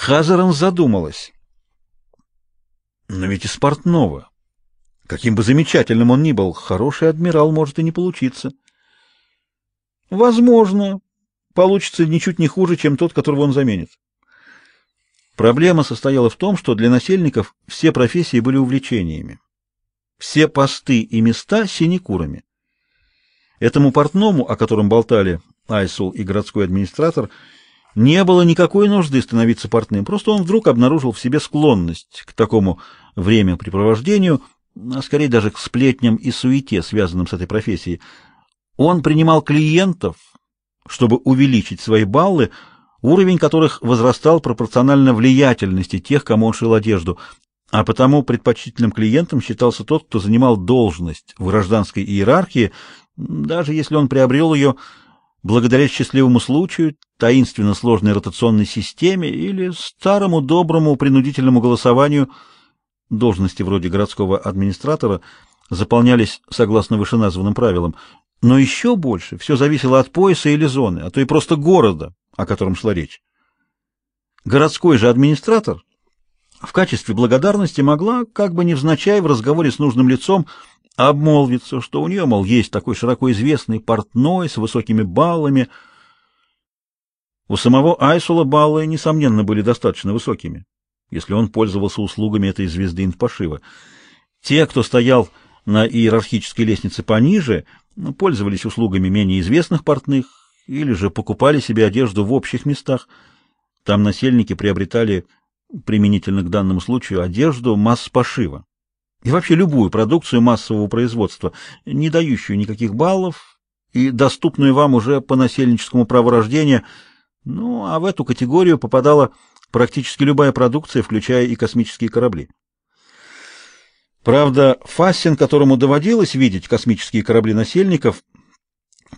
Хазаран задумалась. Но ведь из портного. Каким бы замечательным он ни был, хороший адмирал может и не получиться. Возможно, получится ничуть не хуже, чем тот, которого он заменит. Проблема состояла в том, что для насельников все профессии были увлечениями. Все посты и места синекурами. Этому портному, о котором болтали Айсул и городской администратор, не было никакой нужды становиться портным, просто он вдруг обнаружил в себе склонность к такому времяпрепровождению, а скорее даже к сплетням и суете, связанным с этой профессией. Он принимал клиентов, чтобы увеличить свои баллы, уровень которых возрастал пропорционально влиятельности тех, кому он шил одежду, а потому предпочтительным клиентом считался тот, кто занимал должность в гражданской иерархии, даже если он приобрел ее благодаря счастливому случаю, таинственно сложной ротационной системе или старому доброму принудительному голосованию должности вроде городского администратора заполнялись согласно вышеназванным правилам, но еще больше все зависело от пояса или зоны, а то и просто города, о котором шла речь. Городской же администратор в качестве благодарности могла, как бы невзначай в разговоре с нужным лицом, обмолвиться, что у нее, мол, есть такой широко известный портной с высокими баллами. У самого Айсула баллы, несомненно, были достаточно высокими, если он пользовался услугами этой звезды инфпошива. Те, кто стоял на иерархической лестнице пониже, ну, пользовались услугами менее известных портных или же покупали себе одежду в общих местах. Там насельники приобретали, применительно к данному случаю, одежду масс пошива и вообще любую продукцию массового производства, не дающую никаких баллов и доступную вам уже по насельническому праву рождения, ну, а в эту категорию попадала практически любая продукция, включая и космические корабли. Правда, Фассин, которому доводилось видеть космические корабли насельников,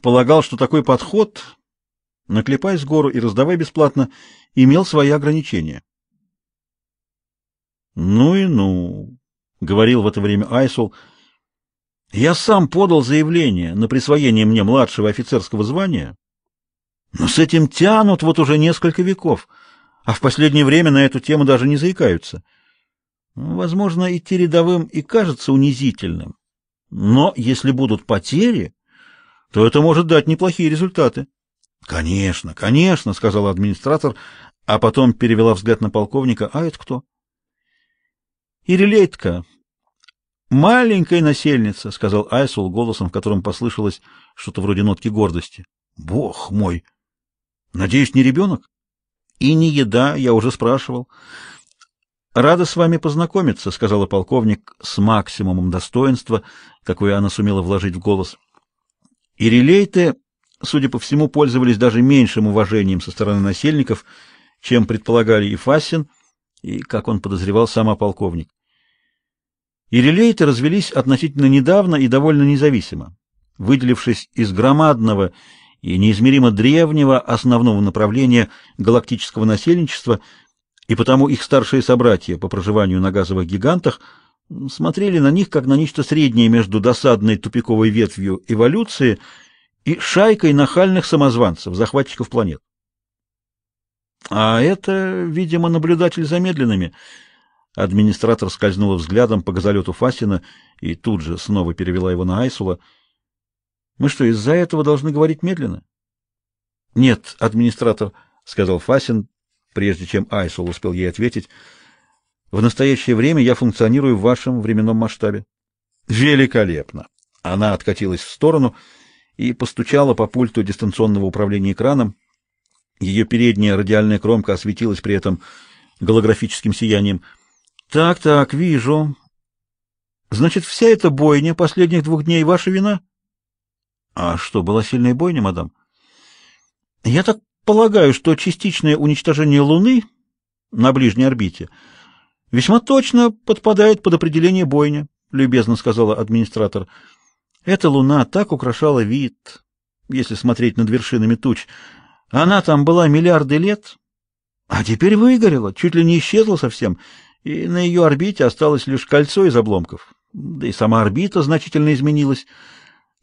полагал, что такой подход, наклепай с гору и раздавай бесплатно, имел свои ограничения. Ну и ну, говорил в это время Айсул. Я сам подал заявление на присвоение мне младшего офицерского звания, но с этим тянут вот уже несколько веков, а в последнее время на эту тему даже не заикаются. Возможно, идти рядовым и кажется унизительным, но если будут потери, то это может дать неплохие результаты. Конечно, конечно, сказал администратор, а потом перевела взгляд на полковника. А это кто? Ирилейтка, маленькая насельница, сказал Айсул голосом, в котором послышалось что-то вроде нотки гордости. Бог мой. Надеюсь, не ребенок? И не еда, я уже спрашивал. Рада с вами познакомиться, сказала полковник с максимумом достоинства, какое она сумела вложить в голос. Ирилейты, судя по всему, пользовались даже меньшим уважением со стороны насельников, чем предполагали и Фасин, и, как он подозревал, сам полковник. Ирелейты развелись относительно недавно и довольно независимо, выделившись из громадного и неизмеримо древнего основного направления галактического населенчества, и потому их старшие собратья по проживанию на газовых гигантах смотрели на них как на нечто среднее между досадной тупиковой ветвью эволюции и шайкой нахальных самозванцев, захватчиков планет. А это, видимо, наблюдатель за медленными. Администратор скользнула взглядом по газолету Фасина и тут же снова перевела его на Айсула. Мы что, из-за этого должны говорить медленно? Нет, администратор, сказал Фасин, прежде чем Айсул успел ей ответить. В настоящее время я функционирую в вашем временном масштабе. Великолепно. Она откатилась в сторону и постучала по пульту дистанционного управления экраном. Ее передняя радиальная кромка осветилась при этом голографическим сиянием. Так, так, вижу. Значит, вся эта бойня последних двух дней ваша вина? А что, была сильная бойня, мадам? Я так полагаю, что частичное уничтожение Луны на ближней орбите весьма точно подпадает под определение бойня, любезно сказала администратор. Эта Луна так украшала вид, если смотреть над вершинами туч. Она там была миллиарды лет, а теперь выгорела, чуть ли не исчезла совсем, и на ее орбите осталось лишь кольцо из обломков. Да и сама орбита значительно изменилась,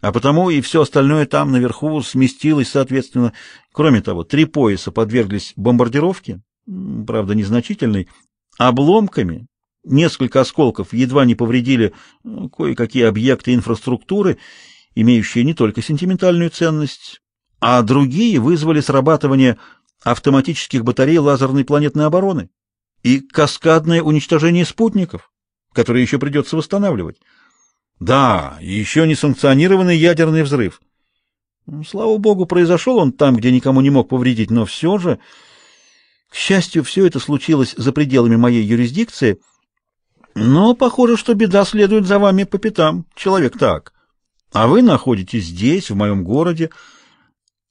а потому и все остальное там наверху сместилось соответственно. Кроме того, три пояса подверглись бомбардировке, правда, незначительный, обломками. Несколько осколков едва не повредили ну, кое-какие объекты инфраструктуры, имеющие не только сентиментальную ценность, а другие вызвали срабатывание автоматических батарей лазерной планетной обороны и каскадное уничтожение спутников, которые еще придется восстанавливать. Да, еще несанкционированный ядерный взрыв. Слава богу, произошел он там, где никому не мог повредить, но все же... К счастью, все это случилось за пределами моей юрисдикции, но похоже, что беда следует за вами по пятам. Человек так. А вы находитесь здесь, в моем городе.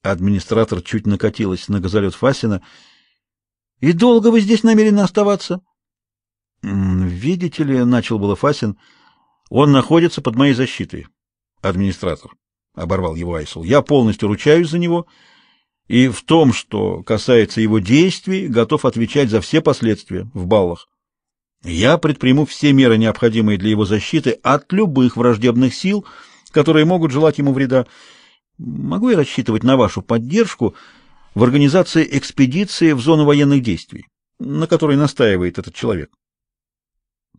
Администратор чуть накатилась на газолет Фасина. И долго вы здесь намерены оставаться? Видите ли, начал было Фасин, он находится под моей защитой. Администратор оборвал его Айсул. Я полностью ручаюсь за него и в том, что касается его действий, готов отвечать за все последствия в баллах. Я предприму все меры, необходимые для его защиты от любых враждебных сил, которые могут желать ему вреда. Могу я рассчитывать на вашу поддержку в организации экспедиции в зону военных действий, на которой настаивает этот человек?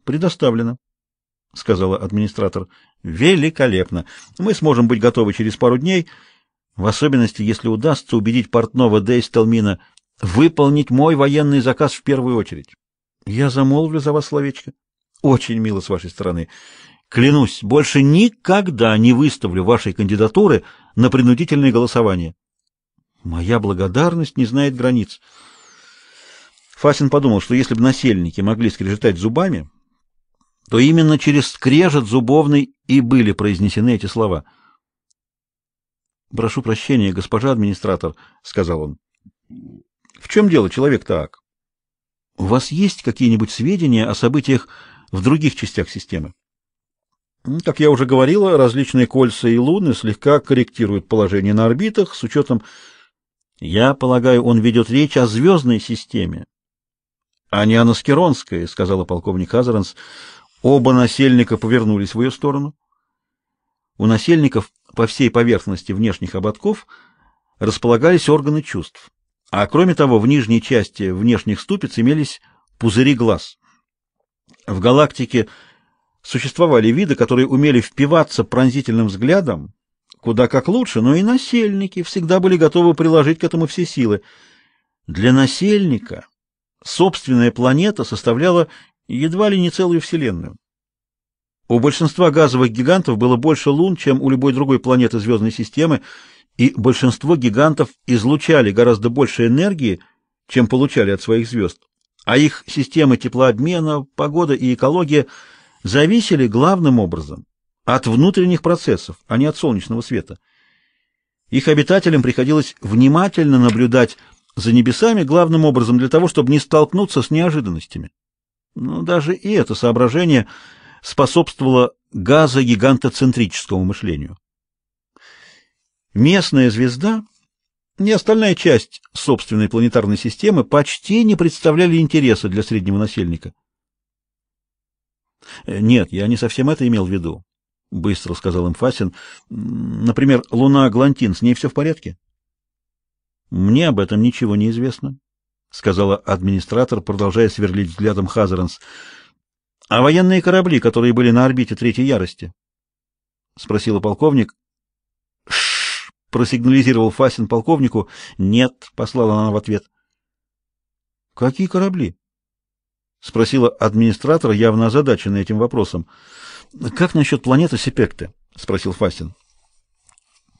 Предоставлено, сказала администратор. Великолепно. Мы сможем быть готовы через пару дней, в особенности, если удастся убедить портного Дейстелмина выполнить мой военный заказ в первую очередь. Я замолвлю за вас словечко. Очень мило с вашей стороны. Клянусь, больше никогда не выставлю вашей кандидатуры на принудительное голосование. Моя благодарность не знает границ. Фасин подумал, что если бы насельники могли скрежетать зубами, то именно через скрежет зубовный и были произнесены эти слова. «Прошу прощения, госпожа администратор», — сказал он. «В чем дело, человек так? У вас есть какие-нибудь сведения о событиях в других частях системы? Как я уже говорила, различные кольца и луны слегка корректируют положение на орбитах с учетом... Я полагаю, он ведет речь о звездной системе, а не о Наскеронской, сказала полковник Хазаранс. Оба насельника повернулись в ее сторону. У насельников по всей поверхности внешних ободков располагались органы чувств. А кроме того, в нижней части внешних ступиц имелись пузыри глаз. В галактике существовали виды, которые умели впиваться пронзительным взглядом куда как лучше, но и насельники всегда были готовы приложить к этому все силы. Для насельника собственная планета составляла едва ли не целую вселенную. У большинства газовых гигантов было больше лун, чем у любой другой планеты звездной системы, и большинство гигантов излучали гораздо больше энергии, чем получали от своих звезд, а их системы теплообмена, погода и экология зависели главным образом от внутренних процессов, а не от солнечного света. Их обитателям приходилось внимательно наблюдать за небесами главным образом для того, чтобы не столкнуться с неожиданностями. Но даже и это соображение способствовало газогигантоцентрическому мышлению. Местная звезда и остальная часть собственной планетарной системы почти не представляли интереса для среднего насельника. Э, нет, я не совсем это имел в виду, быстро сказал им Фасин. Например, Луна Глантин, с ней все в порядке? Мне об этом ничего не известно, сказала администратор, продолжая сверлить взглядом Хазаранс. А военные корабли, которые были на орбите третьей ярости? спросила полковник просигнализировал Фасин полковнику. "Нет", послала она в ответ. "Какие корабли?" спросила администратор, явно озадаченный этим вопросом. "Как насчет планеты Сепекте?" спросил Фасин.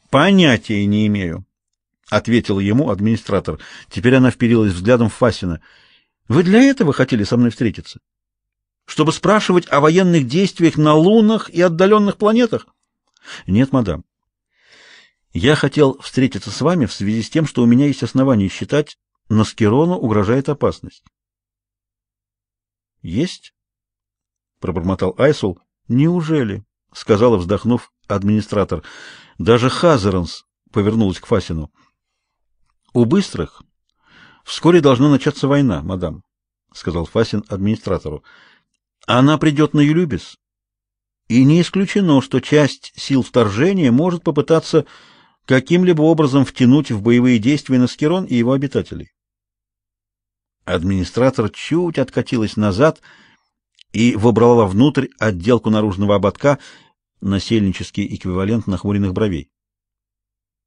"Понятия не имею", ответил ему администратор. Теперь она вперилась взглядом в Фасина. "Вы для этого хотели со мной встретиться? Чтобы спрашивать о военных действиях на лунах и отдаленных планетах?" "Нет, мадам. Я хотел встретиться с вами в связи с тем, что у меня есть основания считать, Наскерону угрожает опасность. Есть? пробормотал Айсул. Неужели? сказала, вздохнув, администратор. Даже Хазеранс повернулась к Фасину. У быстрых вскоре должна начаться война, мадам, сказал Фасин администратору. Она придет на Юлюбис, и не исключено, что часть сил вторжения может попытаться каким-либо образом втянуть в боевые действия Наскерон и его обитателей. Администратор чуть откатилась назад и вобрала внутрь отделку наружного ободка, насельнический эквивалент нахмуренных бровей.